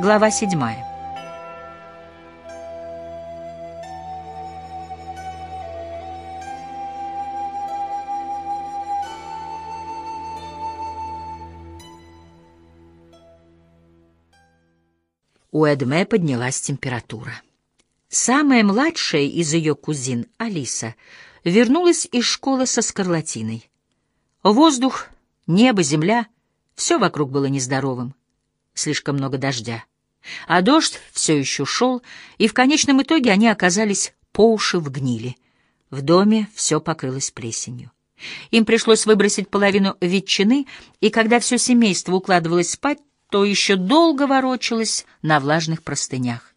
Глава седьмая. У Эдме поднялась температура. Самая младшая из ее кузин, Алиса, вернулась из школы со скарлатиной. Воздух, небо, земля — все вокруг было нездоровым. Слишком много дождя. А дождь все еще шел, и в конечном итоге они оказались по уши в гнили. В доме все покрылось плесенью. Им пришлось выбросить половину ветчины, и когда все семейство укладывалось спать, то еще долго ворочалась на влажных простынях.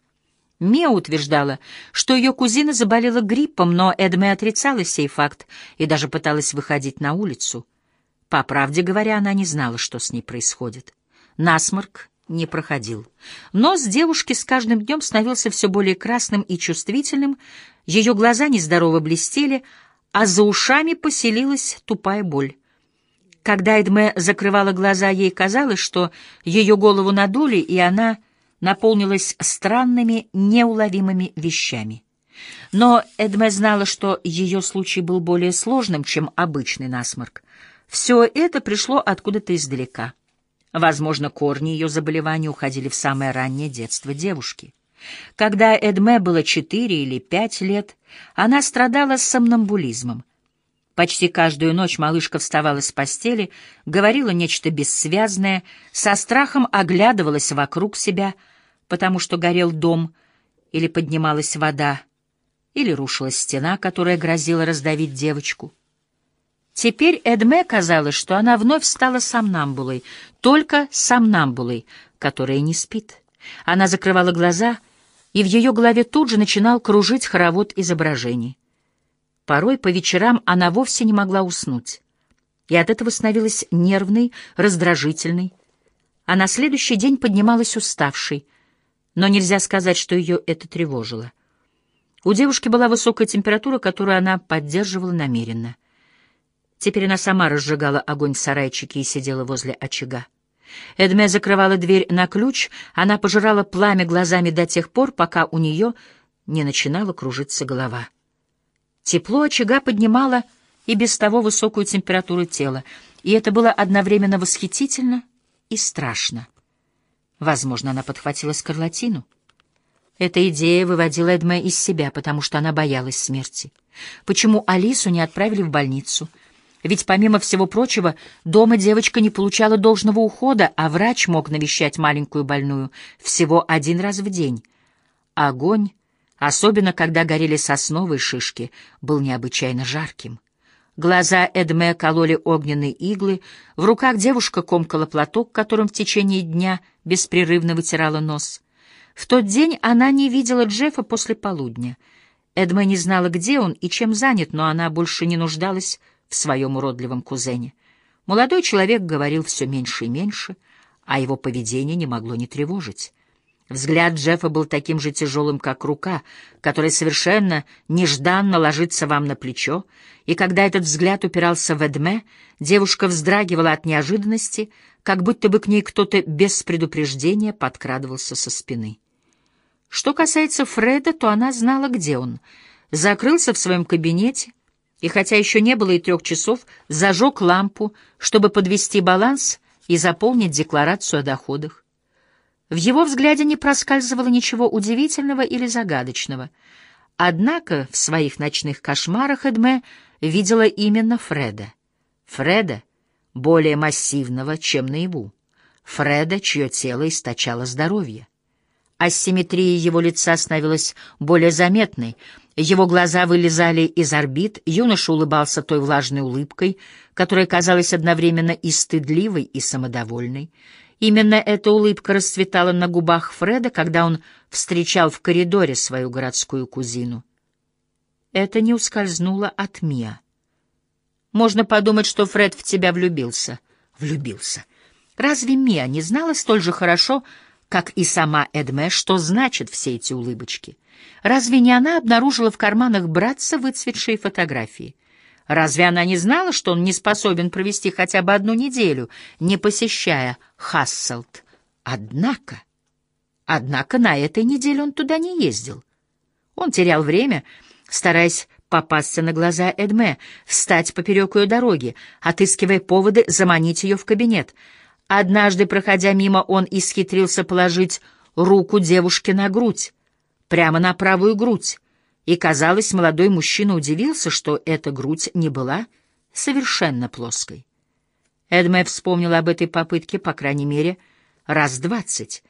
Мия утверждала, что ее кузина заболела гриппом, но Эдме отрицала сей факт и даже пыталась выходить на улицу. По правде говоря, она не знала, что с ней происходит. Насморк не проходил. Нос девушки с каждым днем становился все более красным и чувствительным, ее глаза нездорово блестели, а за ушами поселилась тупая боль. Когда Эдме закрывала глаза, ей казалось, что ее голову надули, и она наполнилась странными, неуловимыми вещами. Но Эдме знала, что ее случай был более сложным, чем обычный насморк. Все это пришло откуда-то издалека. Возможно, корни ее заболевания уходили в самое раннее детство девушки. Когда Эдме было четыре или пять лет, она страдала сомнамбулизмом — Почти каждую ночь малышка вставала с постели, говорила нечто бессвязное, со страхом оглядывалась вокруг себя, потому что горел дом, или поднималась вода, или рушилась стена, которая грозила раздавить девочку. Теперь Эдме казалось, что она вновь стала сомнамбулой, только сомнамбулой, которая не спит. Она закрывала глаза, и в ее голове тут же начинал кружить хоровод изображений. Порой по вечерам она вовсе не могла уснуть, и от этого становилась нервной, раздражительной, а на следующий день поднималась уставшей, но нельзя сказать, что ее это тревожило. У девушки была высокая температура, которую она поддерживала намеренно. Теперь она сама разжигала огонь в сарайчике и сидела возле очага. Эдме закрывала дверь на ключ, она пожирала пламя глазами до тех пор, пока у нее не начинала кружиться голова. Тепло очага поднимало и без того высокую температуру тела, и это было одновременно восхитительно и страшно. Возможно, она подхватила скарлатину. Эта идея выводила Эдме из себя, потому что она боялась смерти. Почему Алису не отправили в больницу? Ведь, помимо всего прочего, дома девочка не получала должного ухода, а врач мог навещать маленькую больную всего один раз в день. Огонь особенно когда горели сосновые шишки, был необычайно жарким. Глаза Эдме кололи огненные иглы, в руках девушка комкала платок, которым в течение дня беспрерывно вытирала нос. В тот день она не видела Джеффа после полудня. Эдме не знала, где он и чем занят, но она больше не нуждалась в своем уродливом кузене. Молодой человек говорил все меньше и меньше, а его поведение не могло не тревожить. Взгляд Джеффа был таким же тяжелым, как рука, которая совершенно нежданно ложится вам на плечо, и когда этот взгляд упирался в Эдме, девушка вздрагивала от неожиданности, как будто бы к ней кто-то без предупреждения подкрадывался со спины. Что касается Фреда, то она знала, где он. Закрылся в своем кабинете, и хотя еще не было и трех часов, зажег лампу, чтобы подвести баланс и заполнить декларацию о доходах. В его взгляде не проскальзывало ничего удивительного или загадочного. Однако в своих ночных кошмарах Эдме видела именно Фреда. Фреда, более массивного, чем наяву. Фреда, чье тело источало здоровье. Асимметрия его лица становилась более заметной, его глаза вылезали из орбит, юноша улыбался той влажной улыбкой, которая казалась одновременно и стыдливой, и самодовольной. Именно эта улыбка расцветала на губах Фреда, когда он встречал в коридоре свою городскую кузину. Это не ускользнуло от Мия. Можно подумать, что Фред в тебя влюбился. Влюбился. Разве Мия не знала столь же хорошо, как и сама Эдме, что значат все эти улыбочки? Разве не она обнаружила в карманах братца выцветшие фотографии? Разве она не знала, что он не способен провести хотя бы одну неделю, не посещая Хасселт? Однако... Однако на этой неделе он туда не ездил. Он терял время, стараясь попасться на глаза Эдме, встать поперек ее дороги, отыскивая поводы заманить ее в кабинет. Однажды, проходя мимо, он исхитрился положить руку девушке на грудь, прямо на правую грудь, и, казалось, молодой мужчина удивился, что эта грудь не была совершенно плоской. Эдме вспомнила об этой попытке, по крайней мере, раз двадцать.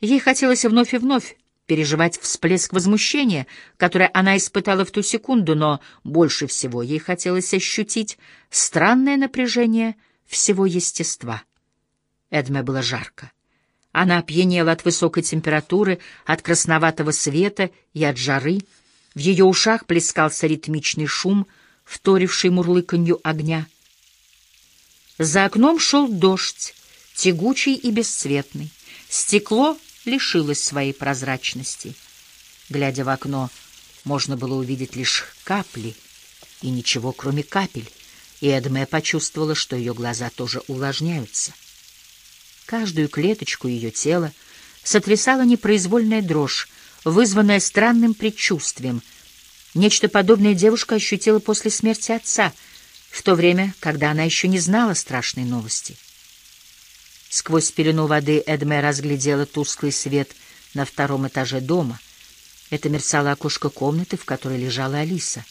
Ей хотелось вновь и вновь переживать всплеск возмущения, который она испытала в ту секунду, но больше всего ей хотелось ощутить странное напряжение всего естества. Эдме было жарко. Она опьянела от высокой температуры, от красноватого света и от жары. В ее ушах плескался ритмичный шум, вторивший мурлыканью огня. За окном шел дождь, тягучий и бесцветный. Стекло лишилось своей прозрачности. Глядя в окно, можно было увидеть лишь капли и ничего, кроме капель, и Эдме почувствовала, что ее глаза тоже увлажняются. Каждую клеточку ее тела сотрясала непроизвольная дрожь, вызванная странным предчувствием. Нечто подобное девушка ощутила после смерти отца, в то время, когда она еще не знала страшной новости. Сквозь пелену воды Эдме разглядела тусклый свет на втором этаже дома. Это мерцало окошко комнаты, в которой лежала Алиса.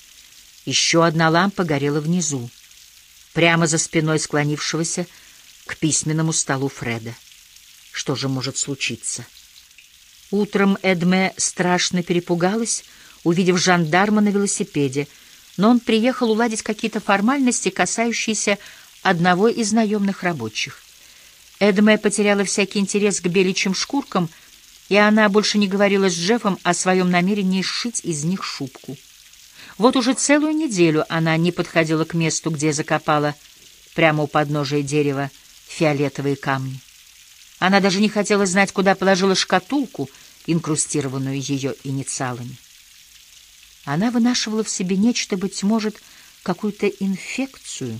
Еще одна лампа горела внизу, прямо за спиной склонившегося к письменному столу Фреда. Что же может случиться? Утром Эдме страшно перепугалась, увидев жандарма на велосипеде, но он приехал уладить какие-то формальности, касающиеся одного из наемных рабочих. Эдме потеряла всякий интерес к беличьим шкуркам, и она больше не говорила с Джеффом о своем намерении сшить из них шубку. Вот уже целую неделю она не подходила к месту, где закопала прямо у подножия дерева фиолетовые камни. Она даже не хотела знать, куда положила шкатулку, инкрустированную ее инициалами. Она вынашивала в себе нечто, быть может, какую-то инфекцию.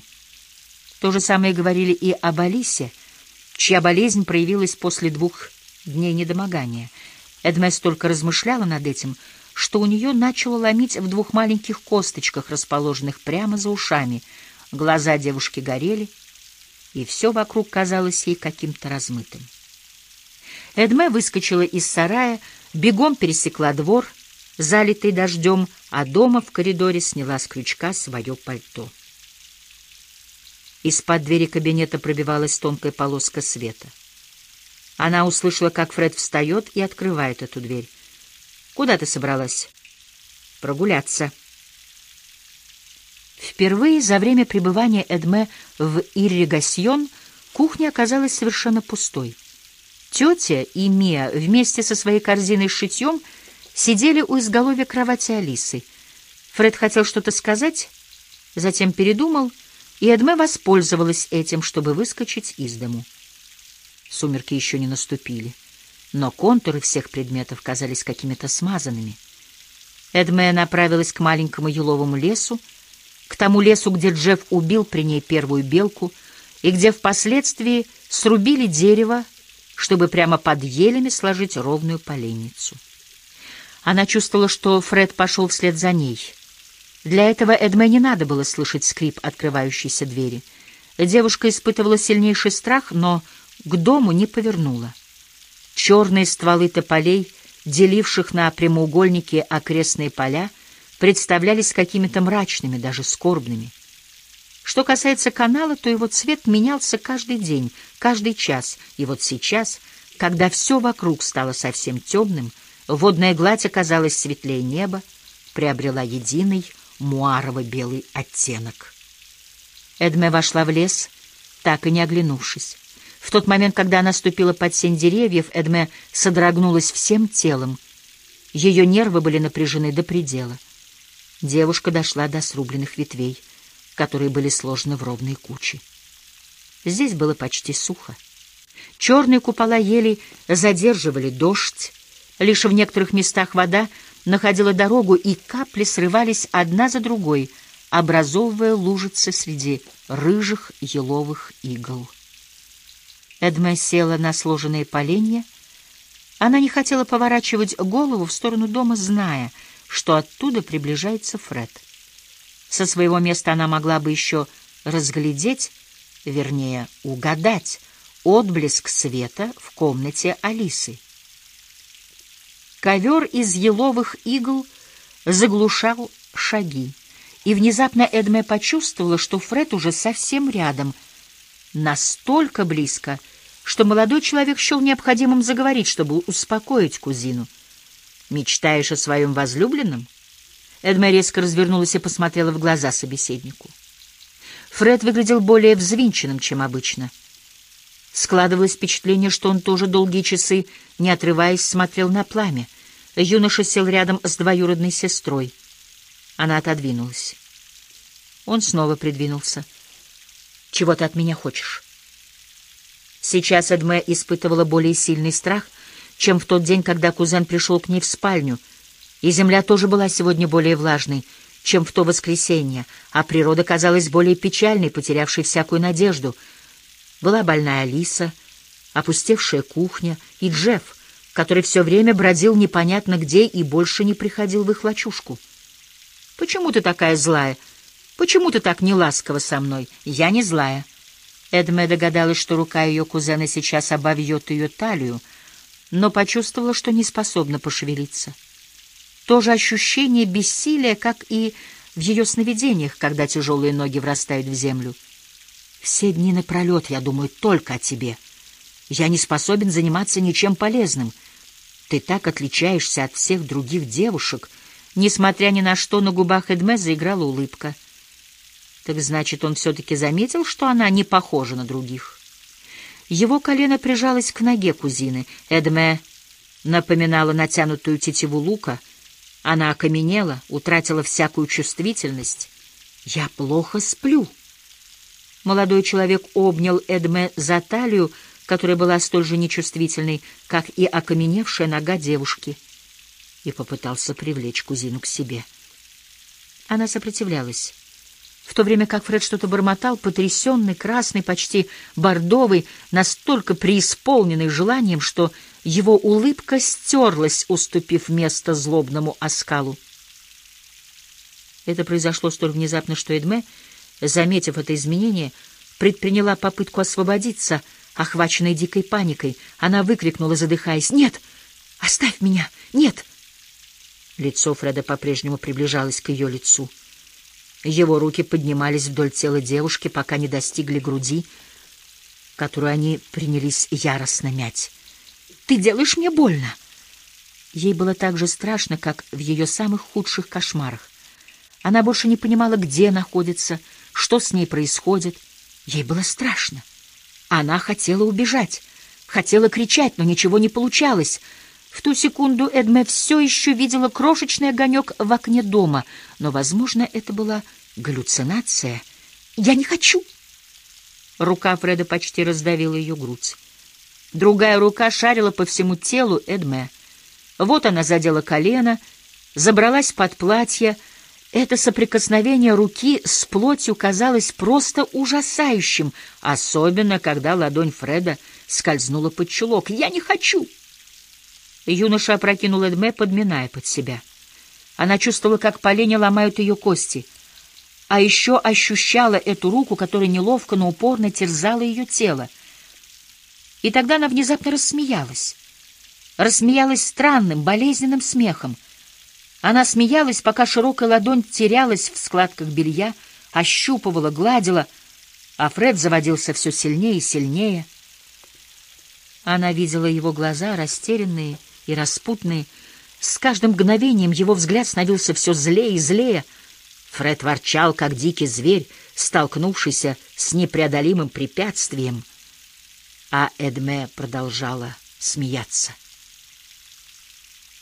То же самое говорили и об Алисе, чья болезнь проявилась после двух дней недомогания. Эдме столько размышляла над этим, что у нее начало ломить в двух маленьких косточках, расположенных прямо за ушами. Глаза девушки горели — и все вокруг казалось ей каким-то размытым. Эдме выскочила из сарая, бегом пересекла двор, залитый дождем, а дома в коридоре сняла с крючка свое пальто. Из-под двери кабинета пробивалась тонкая полоска света. Она услышала, как Фред встает и открывает эту дверь. «Куда ты собралась?» «Прогуляться». Впервые за время пребывания Эдме в Ирригасьон кухня оказалась совершенно пустой. Тетя и Мия вместе со своей корзиной с шитьем сидели у изголовья кровати Алисы. Фред хотел что-то сказать, затем передумал, и Эдме воспользовалась этим, чтобы выскочить из дому. Сумерки еще не наступили, но контуры всех предметов казались какими-то смазанными. Эдме направилась к маленькому еловому лесу, к тому лесу, где Джефф убил при ней первую белку, и где впоследствии срубили дерево, чтобы прямо под елями сложить ровную поленницу. Она чувствовала, что Фред пошел вслед за ней. Для этого Эдме не надо было слышать скрип открывающейся двери. Девушка испытывала сильнейший страх, но к дому не повернула. Черные стволы тополей, деливших на прямоугольники окрестные поля, представлялись какими-то мрачными, даже скорбными. Что касается канала, то его цвет менялся каждый день, каждый час, и вот сейчас, когда все вокруг стало совсем темным, водная гладь оказалась светлее неба, приобрела единый муарово-белый оттенок. Эдме вошла в лес, так и не оглянувшись. В тот момент, когда она ступила под сень деревьев, Эдме содрогнулась всем телом. Ее нервы были напряжены до предела. Девушка дошла до срубленных ветвей, которые были сложены в ровные кучи. Здесь было почти сухо. Черные купола елей задерживали дождь. Лишь в некоторых местах вода находила дорогу, и капли срывались одна за другой, образовывая лужицы среди рыжих еловых игл. Эдме села на сложенные поленья, Она не хотела поворачивать голову в сторону дома, зная, что оттуда приближается Фред. Со своего места она могла бы еще разглядеть, вернее, угадать, отблеск света в комнате Алисы. Ковер из еловых игл заглушал шаги, и внезапно Эдме почувствовала, что Фред уже совсем рядом, настолько близко, что молодой человек счел необходимым заговорить, чтобы успокоить кузину. «Мечтаешь о своем возлюбленном?» Эдме резко развернулась и посмотрела в глаза собеседнику. Фред выглядел более взвинченным, чем обычно. Складывалось впечатление, что он тоже долгие часы, не отрываясь, смотрел на пламя. Юноша сел рядом с двоюродной сестрой. Она отодвинулась. Он снова придвинулся. «Чего ты от меня хочешь?» Сейчас Эдме испытывала более сильный страх, чем в тот день, когда кузен пришел к ней в спальню, и земля тоже была сегодня более влажной, чем в то воскресенье, а природа казалась более печальной, потерявшей всякую надежду. Была больная Алиса, опустевшая кухня и Джефф, который все время бродил непонятно где и больше не приходил в их лачушку. «Почему ты такая злая? Почему ты так неласкова со мной? Я не злая». Эдме догадалась, что рука ее кузена сейчас обовьет ее талию, но почувствовала, что не способна пошевелиться. То же ощущение бессилия, как и в ее сновидениях, когда тяжелые ноги врастают в землю. Все дни напролет я думаю только о тебе. Я не способен заниматься ничем полезным. Ты так отличаешься от всех других девушек. Несмотря ни на что, на губах Эдме заиграла улыбка — так значит, он все-таки заметил, что она не похожа на других. Его колено прижалось к ноге кузины. Эдме напоминала натянутую тетиву лука. Она окаменела, утратила всякую чувствительность. «Я плохо сплю». Молодой человек обнял Эдме за талию, которая была столь же нечувствительной, как и окаменевшая нога девушки, и попытался привлечь кузину к себе. Она сопротивлялась в то время как Фред что-то бормотал, потрясенный, красный, почти бордовый, настолько преисполненный желанием, что его улыбка стерлась, уступив место злобному оскалу. Это произошло столь внезапно, что Эдме, заметив это изменение, предприняла попытку освободиться, охваченной дикой паникой. Она выкрикнула, задыхаясь, «Нет! Оставь меня! Нет!» Лицо Фреда по-прежнему приближалось к ее лицу. Его руки поднимались вдоль тела девушки, пока не достигли груди, которую они принялись яростно мять. «Ты делаешь мне больно!» Ей было так же страшно, как в ее самых худших кошмарах. Она больше не понимала, где находится, что с ней происходит. Ей было страшно. Она хотела убежать, хотела кричать, но ничего не получалось — в ту секунду Эдме все еще видела крошечный огонек в окне дома, но, возможно, это была галлюцинация. «Я не хочу!» Рука Фреда почти раздавила ее грудь. Другая рука шарила по всему телу Эдме. Вот она задела колено, забралась под платье. Это соприкосновение руки с плотью казалось просто ужасающим, особенно когда ладонь Фреда скользнула под чулок. «Я не хочу!» Юноша опрокинул Эдме, подминая под себя. Она чувствовала, как поленья ломают ее кости, а еще ощущала эту руку, которая неловко, но упорно терзала ее тело. И тогда она внезапно рассмеялась. Рассмеялась странным, болезненным смехом. Она смеялась, пока широкая ладонь терялась в складках белья, ощупывала, гладила, а Фред заводился все сильнее и сильнее. Она видела его глаза, растерянные, и распутные. С каждым мгновением его взгляд становился все злее и злее. Фред ворчал, как дикий зверь, столкнувшийся с непреодолимым препятствием. А Эдме продолжала смеяться.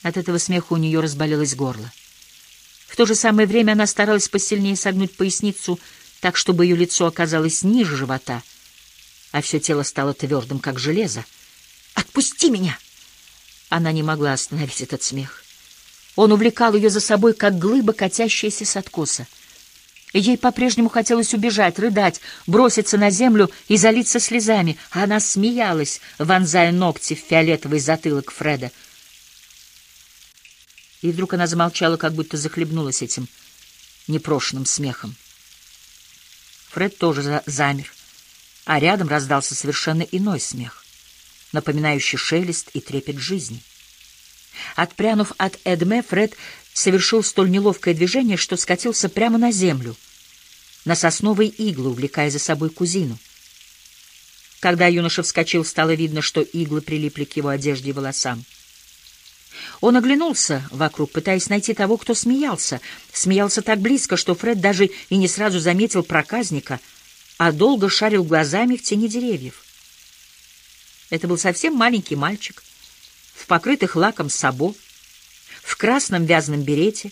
От этого смеха у нее разболелось горло. В то же самое время она старалась посильнее согнуть поясницу так, чтобы ее лицо оказалось ниже живота, а все тело стало твердым, как железо. «Отпусти меня!» Она не могла остановить этот смех. Он увлекал ее за собой, как глыба, катящаяся с откоса. Ей по-прежнему хотелось убежать, рыдать, броситься на землю и залиться слезами. Она смеялась, вонзая ногти в фиолетовый затылок Фреда. И вдруг она замолчала, как будто захлебнулась этим непрошенным смехом. Фред тоже замер, а рядом раздался совершенно иной смех, напоминающий шелест и трепет жизни. Отпрянув от Эдме, Фред совершил столь неловкое движение, что скатился прямо на землю, на сосновые иглы, увлекая за собой кузину. Когда юноша вскочил, стало видно, что иглы прилипли к его одежде и волосам. Он оглянулся вокруг, пытаясь найти того, кто смеялся. Смеялся так близко, что Фред даже и не сразу заметил проказника, а долго шарил глазами в тени деревьев. Это был совсем маленький мальчик, в покрытых лаком сабо, в красном вязаном берете.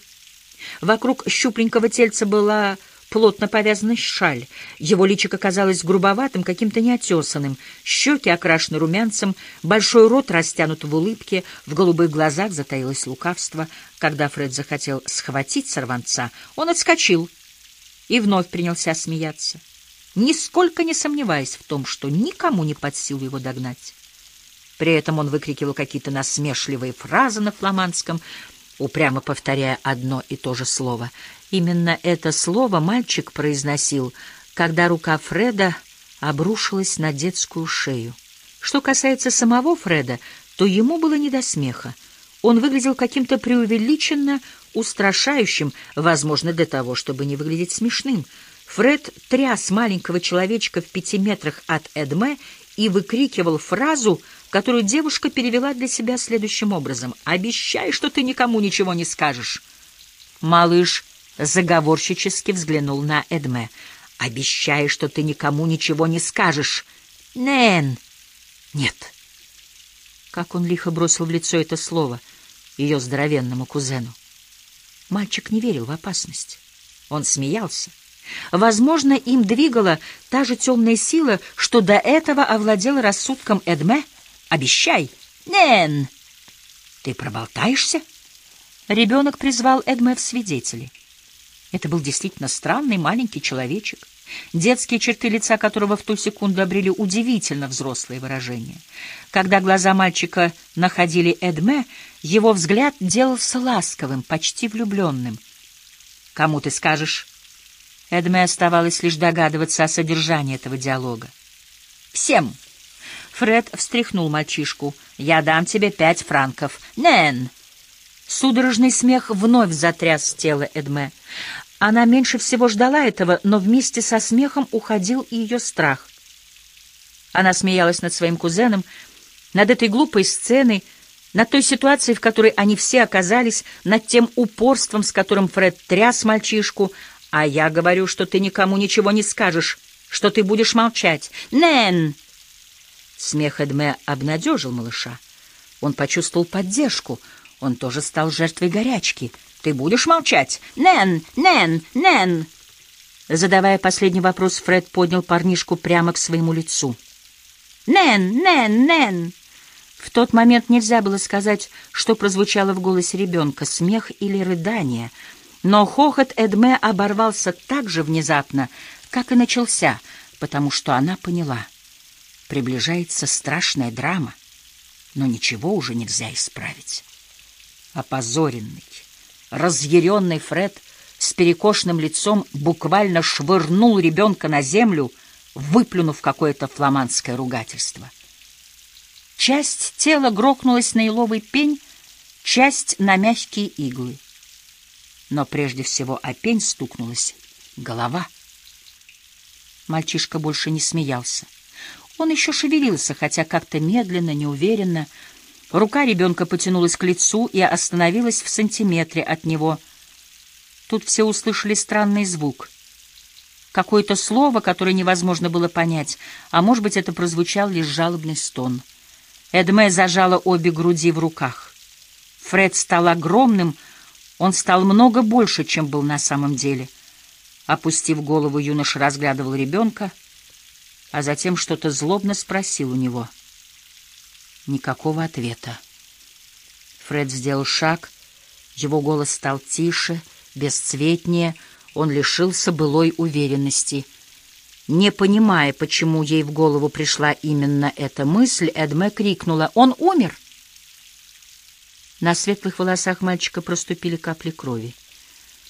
Вокруг щупленького тельца была плотно повязанная шаль. Его личико казалось грубоватым, каким-то неотесанным. Щеки окрашены румянцем, большой рот растянут в улыбке, в голубых глазах затаилось лукавство. Когда Фред захотел схватить сорванца, он отскочил и вновь принялся смеяться, нисколько не сомневаясь в том, что никому не под силу его догнать. При этом он выкрикивал какие-то насмешливые фразы на фламандском, упрямо повторяя одно и то же слово. Именно это слово мальчик произносил, когда рука Фреда обрушилась на детскую шею. Что касается самого Фреда, то ему было не до смеха. Он выглядел каким-то преувеличенно устрашающим, возможно, для того, чтобы не выглядеть смешным. Фред тряс маленького человечка в пяти метрах от Эдме и выкрикивал фразу, которую девушка перевела для себя следующим образом. «Обещай, что ты никому ничего не скажешь». Малыш заговорщически взглянул на Эдме. «Обещай, что ты никому ничего не скажешь». «Нэн!» «Нет». Как он лихо бросил в лицо это слово ее здоровенному кузену. Мальчик не верил в опасность. Он смеялся. Возможно, им двигала та же темная сила, что до этого овладела рассудком Эдме — Обещай. Нэн! Ты проболтаешься? Ребенок призвал Эдме в свидетели. Это был действительно странный маленький человечек, детские черты лица которого в ту секунду обрели удивительно взрослое выражение. Когда глаза мальчика находили Эдме, его взгляд делался ласковым, почти влюбленным. «Кому ты скажешь?» Эдме оставалось лишь догадываться о содержании этого диалога. «Всем!» Фред встряхнул мальчишку. «Я дам тебе пять франков. Нэн!» Судорожный смех вновь затряс тело Эдме. Она меньше всего ждала этого, но вместе со смехом уходил и ее страх. Она смеялась над своим кузеном, над этой глупой сценой, над той ситуацией, в которой они все оказались, над тем упорством, с которым Фред тряс мальчишку. «А я говорю, что ты никому ничего не скажешь, что ты будешь молчать. Нэн!» Смех Эдме обнадежил малыша. Он почувствовал поддержку. Он тоже стал жертвой горячки. «Ты будешь молчать? Нэн! Нэн! Нэн!» Задавая последний вопрос, Фред поднял парнишку прямо к своему лицу. «Нэн! Нэн! Нэн!» В тот момент нельзя было сказать, что прозвучало в голосе ребенка, смех или рыдание. Но хохот Эдме оборвался так же внезапно, как и начался, потому что она поняла — Приближается страшная драма, но ничего уже нельзя исправить. Опозоренный, разъяренный Фред с перекошенным лицом буквально швырнул ребенка на землю, выплюнув какое-то фламандское ругательство. Часть тела грохнулась на еловый пень, часть — на мягкие иглы. Но прежде всего о пень стукнулась голова. Мальчишка больше не смеялся. Он еще шевелился, хотя как-то медленно, неуверенно. Рука ребенка потянулась к лицу и остановилась в сантиметре от него. Тут все услышали странный звук. Какое-то слово, которое невозможно было понять, а может быть, это прозвучал лишь жалобный стон. Эдме зажала обе груди в руках. Фред стал огромным, он стал много больше, чем был на самом деле. Опустив голову, юноша разглядывал ребенка — а затем что-то злобно спросил у него. Никакого ответа. Фред сделал шаг, его голос стал тише, бесцветнее, он лишился былой уверенности. Не понимая, почему ей в голову пришла именно эта мысль, Эдме крикнула «Он умер!» На светлых волосах мальчика проступили капли крови.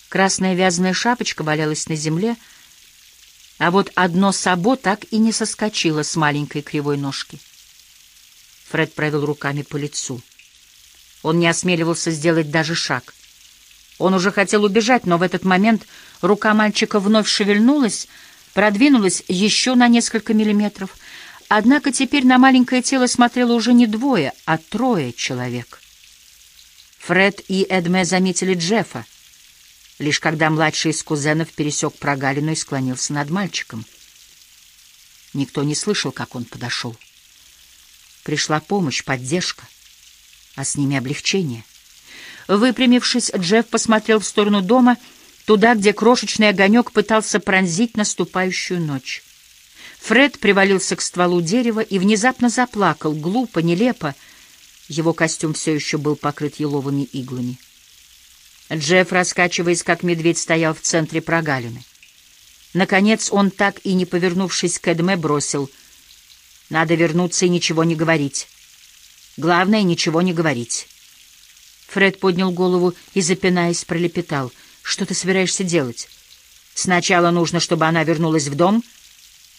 Красная вязаная шапочка валялась на земле, а вот одно сабо так и не соскочило с маленькой кривой ножки. Фред провел руками по лицу. Он не осмеливался сделать даже шаг. Он уже хотел убежать, но в этот момент рука мальчика вновь шевельнулась, продвинулась еще на несколько миллиметров. Однако теперь на маленькое тело смотрело уже не двое, а трое человек. Фред и Эдме заметили Джеффа, лишь когда младший из кузенов пересек прогалину и склонился над мальчиком. Никто не слышал, как он подошел. Пришла помощь, поддержка, а с ними облегчение. Выпрямившись, Джефф посмотрел в сторону дома, туда, где крошечный огонек пытался пронзить наступающую ночь. Фред привалился к стволу дерева и внезапно заплакал, глупо, нелепо. Его костюм все еще был покрыт еловыми иглами. Джефф, раскачиваясь, как медведь, стоял в центре прогалины. Наконец он, так и не повернувшись к Эдме, бросил. «Надо вернуться и ничего не говорить. Главное, ничего не говорить». Фред поднял голову и, запинаясь, пролепетал. «Что ты собираешься делать? Сначала нужно, чтобы она вернулась в дом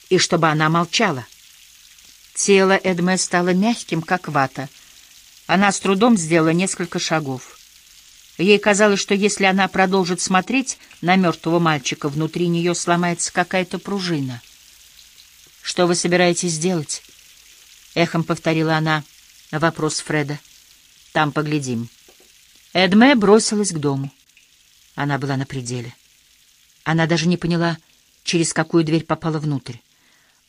и чтобы она молчала». Тело Эдме стало мягким, как вата. Она с трудом сделала несколько шагов. Ей казалось, что если она продолжит смотреть на мертвого мальчика, внутри нее сломается какая-то пружина. «Что вы собираетесь делать?» — эхом повторила она вопрос Фреда. «Там поглядим». Эдме бросилась к дому. Она была на пределе. Она даже не поняла, через какую дверь попала внутрь.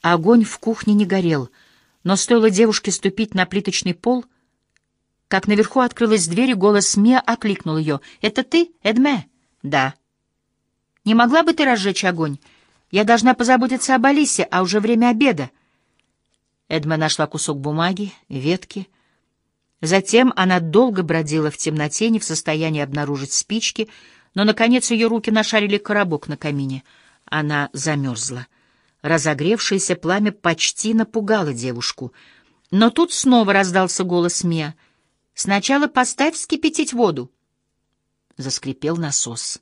Огонь в кухне не горел, но стоило девушке ступить на плиточный пол — как наверху открылась дверь, и голос Мия окликнул ее. «Это ты, Эдме?» «Да». «Не могла бы ты разжечь огонь? Я должна позаботиться об Алисе, а уже время обеда». Эдме нашла кусок бумаги, ветки. Затем она долго бродила в темноте, не в состоянии обнаружить спички, но, наконец, ее руки нашарили коробок на камине. Она замерзла. Разогревшееся пламя почти напугало девушку. Но тут снова раздался голос Мия — Сначала поставь вскипятить воду. Заскрипел насос.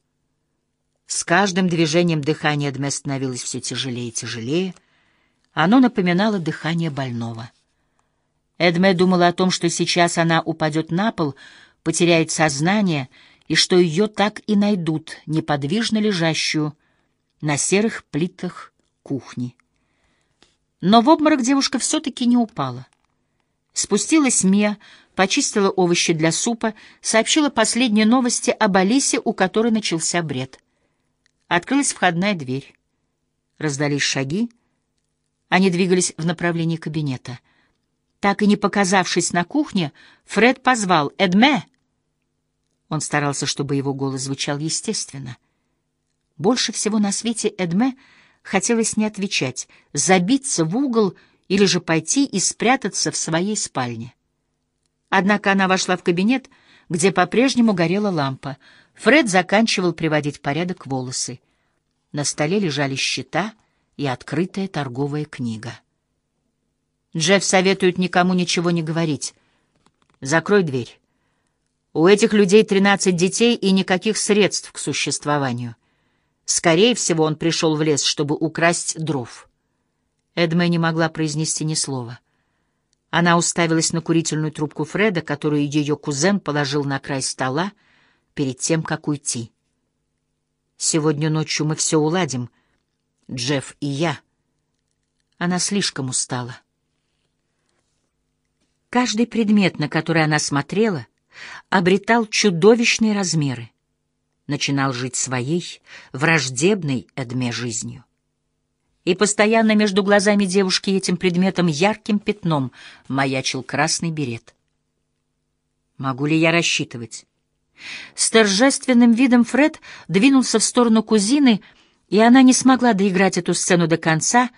С каждым движением дыхание Эдме становилось все тяжелее и тяжелее. Оно напоминало дыхание больного. Эдме думала о том, что сейчас она упадет на пол, потеряет сознание, и что ее так и найдут, неподвижно лежащую на серых плитах кухни. Но в обморок девушка все-таки не упала. Спустилась Мия, почистила овощи для супа, сообщила последние новости об Алисе, у которой начался бред. Открылась входная дверь. Раздались шаги. Они двигались в направлении кабинета. Так и не показавшись на кухне, Фред позвал «Эдме!». Он старался, чтобы его голос звучал естественно. Больше всего на свете Эдме хотелось не отвечать, забиться в угол или же пойти и спрятаться в своей спальне. Однако она вошла в кабинет, где по-прежнему горела лампа. Фред заканчивал приводить в порядок волосы. На столе лежали счета и открытая торговая книга. Джефф советует никому ничего не говорить. Закрой дверь. У этих людей тринадцать детей и никаких средств к существованию. Скорее всего, он пришел в лес, чтобы украсть дров. Эдме не могла произнести ни слова. Она уставилась на курительную трубку Фреда, которую ее кузен положил на край стола перед тем, как уйти. «Сегодня ночью мы все уладим, Джефф и я». Она слишком устала. Каждый предмет, на который она смотрела, обретал чудовищные размеры, начинал жить своей, враждебной Эдме жизнью и постоянно между глазами девушки этим предметом ярким пятном маячил красный берет. Могу ли я рассчитывать? С торжественным видом Фред двинулся в сторону кузины, и она не смогла доиграть эту сцену до конца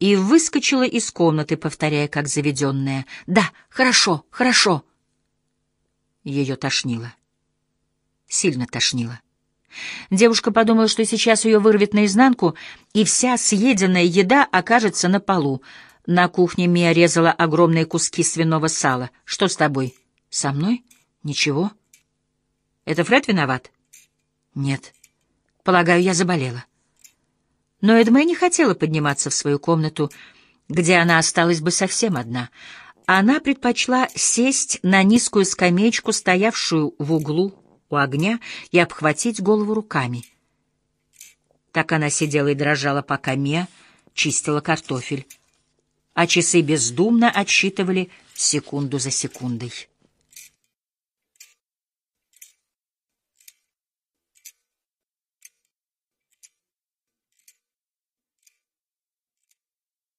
и выскочила из комнаты, повторяя как заведенная «Да, хорошо, хорошо». Ее тошнило. Сильно тошнило. Девушка подумала, что сейчас ее вырвет наизнанку, и вся съеденная еда окажется на полу. На кухне Мия резала огромные куски свиного сала. «Что с тобой?» «Со мной? Ничего». «Это Фред виноват?» «Нет. Полагаю, я заболела». Но Эдме не хотела подниматься в свою комнату, где она осталась бы совсем одна. Она предпочла сесть на низкую скамеечку, стоявшую в углу у огня, и обхватить голову руками. Так она сидела и дрожала, пока Мия чистила картофель, а часы бездумно отсчитывали секунду за секундой.